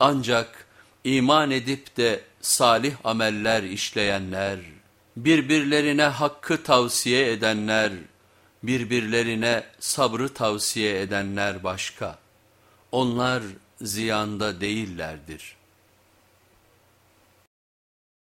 Ancak iman edip de salih ameller işleyenler, birbirlerine hakkı tavsiye edenler, birbirlerine sabrı tavsiye edenler başka. Onlar ziyanda değillerdir.''